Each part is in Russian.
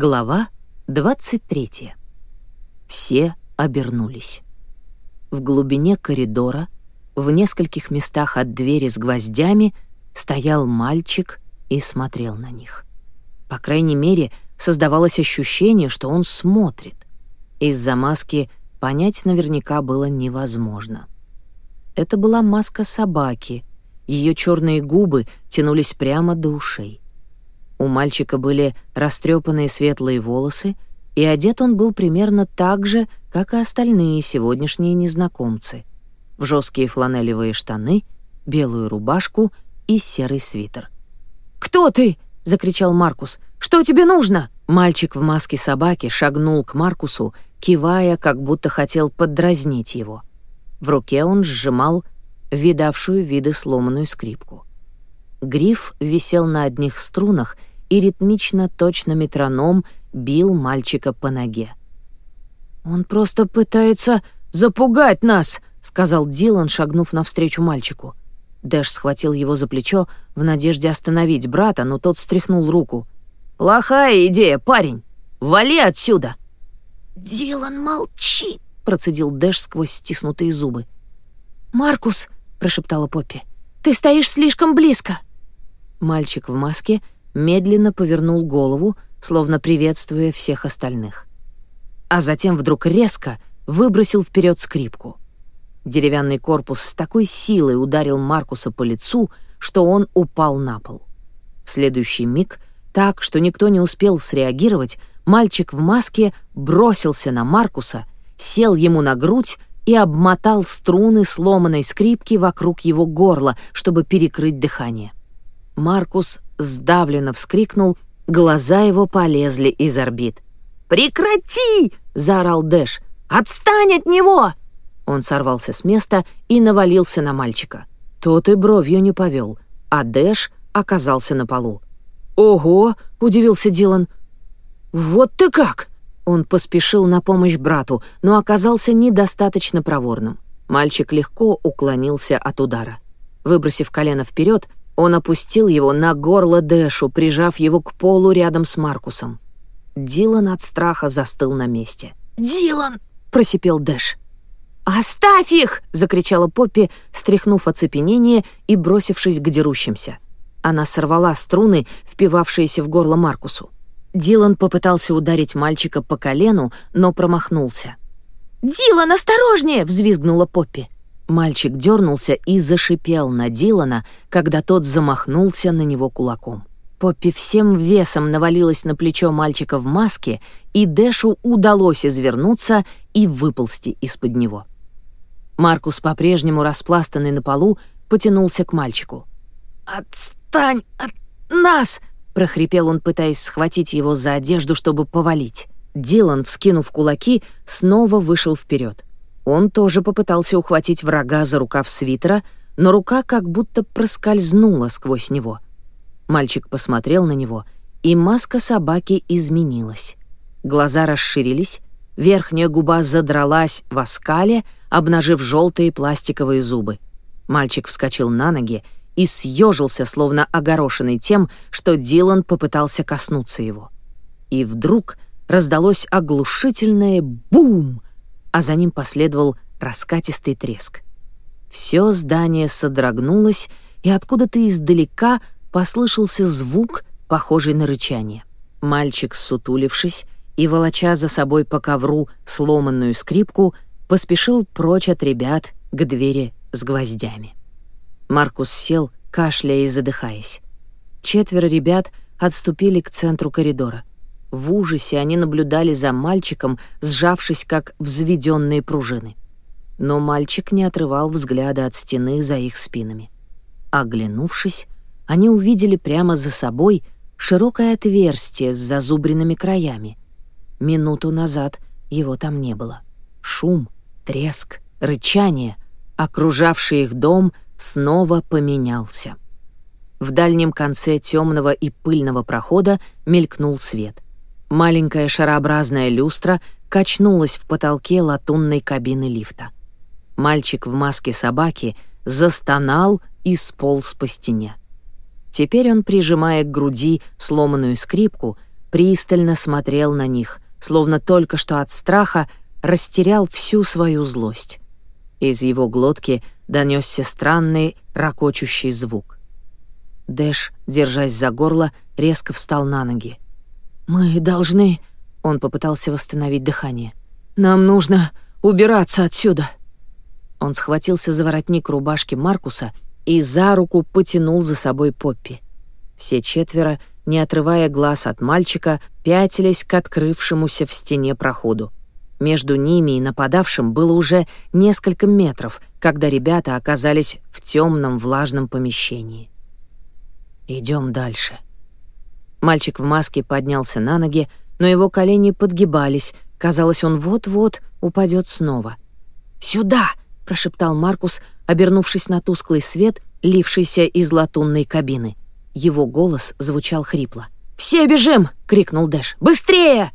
Глава 23. Все обернулись. В глубине коридора, в нескольких местах от двери с гвоздями, стоял мальчик и смотрел на них. По крайней мере, создавалось ощущение, что он смотрит. Из-за маски понять наверняка было невозможно. Это была маска собаки. Ее черные губы тянулись прямо до ушей. У мальчика были растрепанные светлые волосы, и одет он был примерно так же, как и остальные сегодняшние незнакомцы. В жесткие фланелевые штаны, белую рубашку и серый свитер. «Кто ты?» — закричал Маркус. «Что тебе нужно?» Мальчик в маске собаки шагнул к Маркусу, кивая, как будто хотел поддразнить его. В руке он сжимал видавшую виды сломанную скрипку. Гриф висел на одних струнах и ритмично, точно метроном, бил мальчика по ноге. «Он просто пытается запугать нас!» — сказал Дилан, шагнув навстречу мальчику. Дэш схватил его за плечо в надежде остановить брата, но тот стряхнул руку. «Плохая идея, парень! Вали отсюда!» «Дилан, молчи!» — процедил Дэш сквозь стиснутые зубы. «Маркус!» — прошептала Поппи. «Ты стоишь слишком близко!» Мальчик в маске медленно повернул голову, словно приветствуя всех остальных. А затем вдруг резко выбросил вперед скрипку. Деревянный корпус с такой силой ударил Маркуса по лицу, что он упал на пол. В следующий миг, так, что никто не успел среагировать, мальчик в маске бросился на Маркуса, сел ему на грудь и обмотал струны сломанной скрипки вокруг его горла, чтобы перекрыть дыхание. Маркус сдавленно вскрикнул, глаза его полезли из орбит. «Прекрати!» — заорал Дэш. «Отстань от него!» Он сорвался с места и навалился на мальчика. Тот и бровью не повел, а Дэш оказался на полу. «Ого!» — удивился Дилан. «Вот ты как!» Он поспешил на помощь брату, но оказался недостаточно проворным. Мальчик легко уклонился от удара. Выбросив колено вперед, он опустил его на горло Дэшу, прижав его к полу рядом с Маркусом. Дилан от страха застыл на месте. «Дилан!» — просипел Дэш. «Оставь их!» — закричала Поппи, стряхнув оцепенение и бросившись к дерущимся. Она сорвала струны, впивавшиеся в горло Маркусу. Дилан попытался ударить мальчика по колену, но промахнулся. «Дилан, осторожнее!» — взвизгнула Поппи. Мальчик дернулся и зашипел на Дилана, когда тот замахнулся на него кулаком. Поппи всем весом навалилась на плечо мальчика в маске, и Дэшу удалось извернуться и выползти из-под него. Маркус, по-прежнему распластанный на полу, потянулся к мальчику. «Отстань от нас!» — прохрипел он, пытаясь схватить его за одежду, чтобы повалить. Дилан, вскинув кулаки, снова вышел вперед. Он тоже попытался ухватить врага за рукав свитера, но рука как будто проскользнула сквозь него. Мальчик посмотрел на него, и маска собаки изменилась. Глаза расширились, верхняя губа задралась в оскале, обнажив желтые пластиковые зубы. Мальчик вскочил на ноги и съежился, словно огорошенный тем, что Дилан попытался коснуться его. И вдруг раздалось оглушительное «бум!» а за ним последовал раскатистый треск. Всё здание содрогнулось, и откуда-то издалека послышался звук, похожий на рычание. Мальчик, сутулившись и волоча за собой по ковру сломанную скрипку, поспешил прочь от ребят к двери с гвоздями. Маркус сел, кашляя и задыхаясь. Четверо ребят отступили к центру коридора — в ужасе они наблюдали за мальчиком, сжавшись как взведенные пружины. Но мальчик не отрывал взгляда от стены за их спинами. Оглянувшись, они увидели прямо за собой широкое отверстие с зазубренными краями. Минуту назад его там не было. Шум, треск, рычание, окружавший их дом, снова поменялся. В дальнем конце темного и пыльного прохода мелькнул свет — Маленькая шарообразная люстра качнулась в потолке латунной кабины лифта. Мальчик в маске собаки застонал и сполз по стене. Теперь он, прижимая к груди сломанную скрипку, пристально смотрел на них, словно только что от страха растерял всю свою злость. Из его глотки донесся странный, ракочущий звук. Дэш, держась за горло, резко встал на ноги. «Мы должны...» — он попытался восстановить дыхание. «Нам нужно убираться отсюда!» Он схватился за воротник рубашки Маркуса и за руку потянул за собой Поппи. Все четверо, не отрывая глаз от мальчика, пятились к открывшемуся в стене проходу. Между ними и нападавшим было уже несколько метров, когда ребята оказались в темном влажном помещении. «Идем дальше», Мальчик в маске поднялся на ноги, но его колени подгибались. Казалось, он вот-вот упадет снова. «Сюда!» — прошептал Маркус, обернувшись на тусклый свет, лившийся из латунной кабины. Его голос звучал хрипло. «Все бежим!» — крикнул Дэш. «Быстрее!»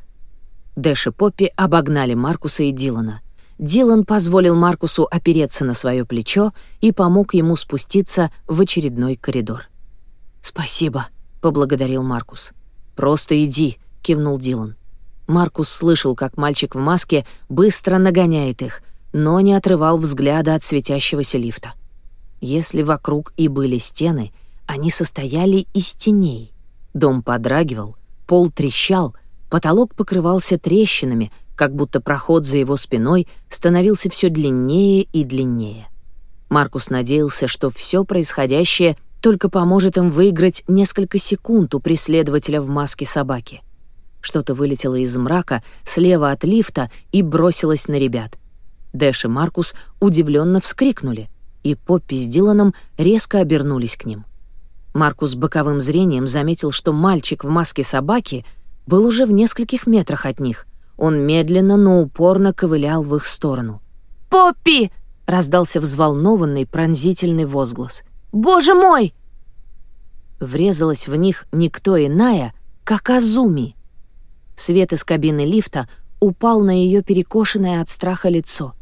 Дэш и Поппи обогнали Маркуса и Дилана. Дилан позволил Маркусу опереться на свое плечо и помог ему спуститься в очередной коридор. «Спасибо», поблагодарил Маркус. «Просто иди», — кивнул Дилан. Маркус слышал, как мальчик в маске быстро нагоняет их, но не отрывал взгляда от светящегося лифта. Если вокруг и были стены, они состояли из теней. Дом подрагивал, пол трещал, потолок покрывался трещинами, как будто проход за его спиной становился все длиннее и длиннее. Маркус надеялся, что все происходящее только поможет им выиграть несколько секунд у преследователя в маске собаки. Что-то вылетело из мрака слева от лифта и бросилось на ребят. Дэш и Маркус удивленно вскрикнули, и Поппи с Диланом резко обернулись к ним. Маркус боковым зрением заметил, что мальчик в маске собаки был уже в нескольких метрах от них. Он медленно, но упорно ковылял в их сторону. «Поппи!» — раздался взволнованный пронзительный возглас — «Боже мой!» Врезалась в них никто иная, как Азуми. Свет из кабины лифта упал на ее перекошенное от страха лицо.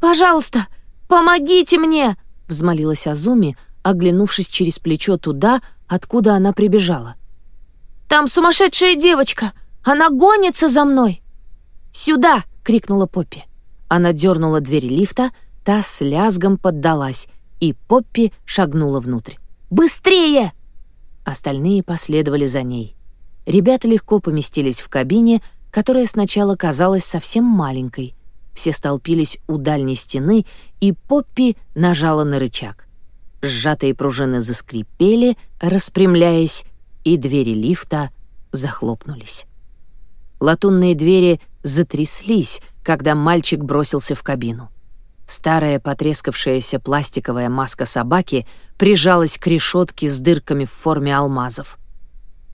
«Пожалуйста, помогите мне!» — взмолилась Азуми, оглянувшись через плечо туда, откуда она прибежала. «Там сумасшедшая девочка! Она гонится за мной!» «Сюда!» — крикнула Поппи. Она дернула дверь лифта, та с лязгом поддалась, и Поппи шагнула внутрь. «Быстрее!» Остальные последовали за ней. Ребята легко поместились в кабине, которая сначала казалась совсем маленькой. Все столпились у дальней стены, и Поппи нажала на рычаг. Сжатые пружины заскрипели, распрямляясь, и двери лифта захлопнулись. Латунные двери затряслись, когда мальчик бросился в кабину. Старая потрескавшаяся пластиковая маска собаки прижалась к решетке с дырками в форме алмазов.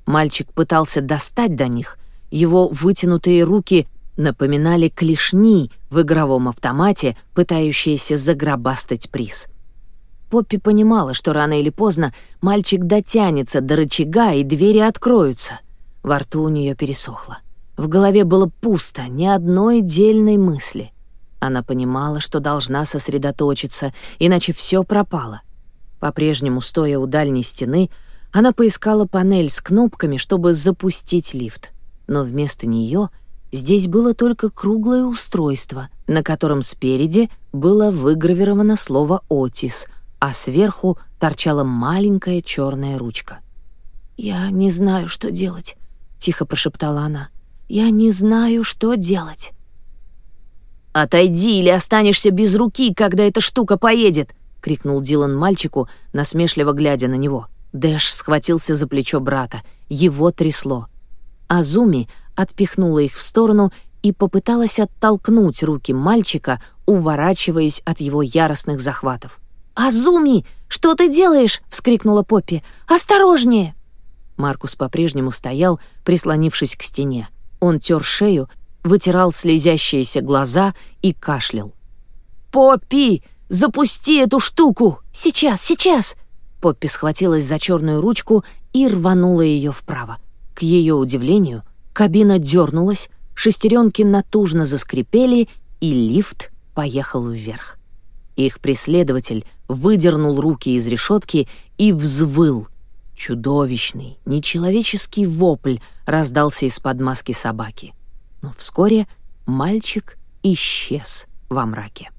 Мальчик пытался достать до них, его вытянутые руки напоминали клешни в игровом автомате, пытающиеся загробастать приз. Поппи понимала, что рано или поздно мальчик дотянется до рычага, и двери откроются. Во рту у нее пересохло. В голове было пусто, ни одной дельной мысли. Она понимала, что должна сосредоточиться, иначе все пропало. По-прежнему, стоя у дальней стены, она поискала панель с кнопками, чтобы запустить лифт. Но вместо нее здесь было только круглое устройство, на котором спереди было выгравировано слово «Отис», а сверху торчала маленькая черная ручка. «Я не знаю, что делать», — тихо прошептала она. «Я не знаю, что делать». «Отойди или останешься без руки, когда эта штука поедет!» — крикнул Дилан мальчику, насмешливо глядя на него. Дэш схватился за плечо брата. Его трясло. Азуми отпихнула их в сторону и попыталась оттолкнуть руки мальчика, уворачиваясь от его яростных захватов. «Азуми, что ты делаешь?» — вскрикнула Поппи. «Осторожнее!» Маркус по-прежнему стоял, прислонившись к стене. Он тер шею, вытирал слезящиеся глаза и кашлял. «Поппи, запусти эту штуку! Сейчас, сейчас!» Поппи схватилась за черную ручку и рванула ее вправо. К ее удивлению, кабина дернулась, шестеренки натужно заскрипели, и лифт поехал вверх. Их преследователь выдернул руки из решетки и взвыл. Чудовищный, нечеловеческий вопль раздался из-под маски собаки но вскоре мальчик исчез во мраке.